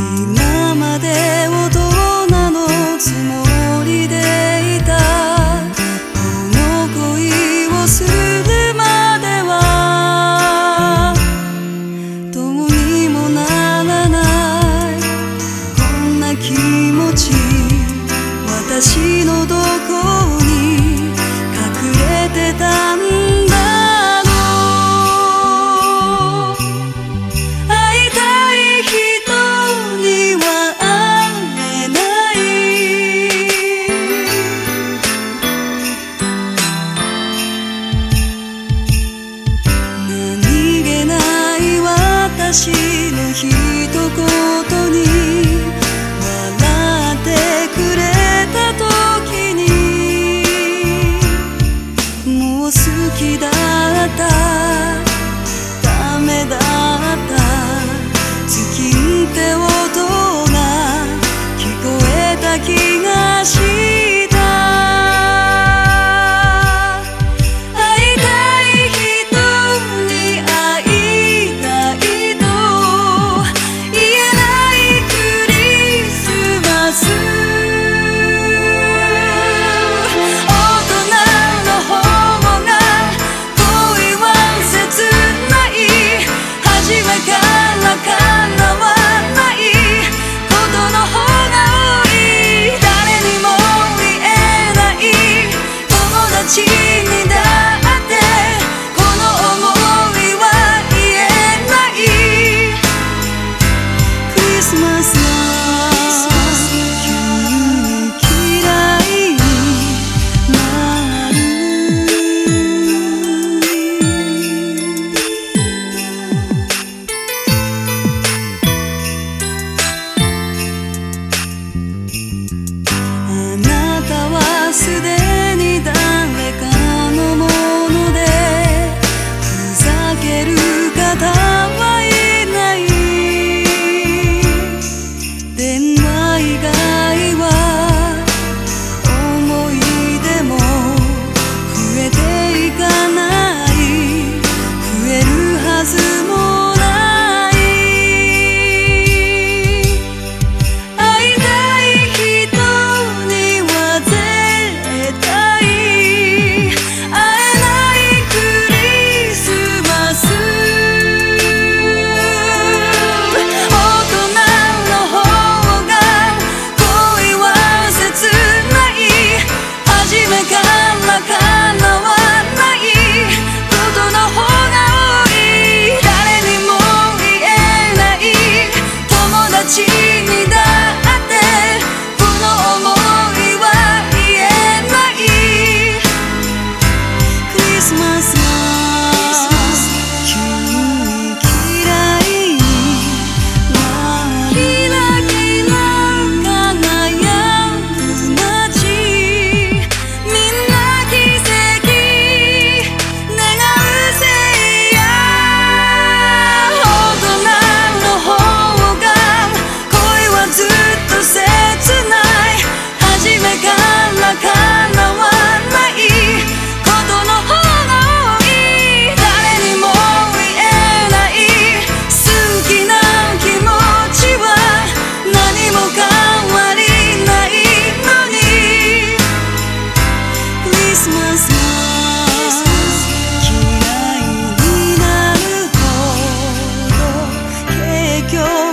今までをどうなのつもりでいたこの恋をするまではどうにもならないこんな気持ち私のどこ私の一言に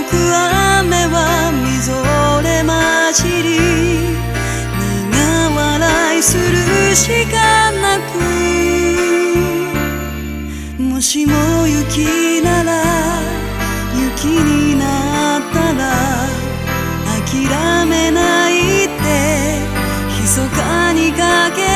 く雨はみぞれまじり。苦笑いするしかなく。もしも雪なら雪になったら諦めないって密かにかけ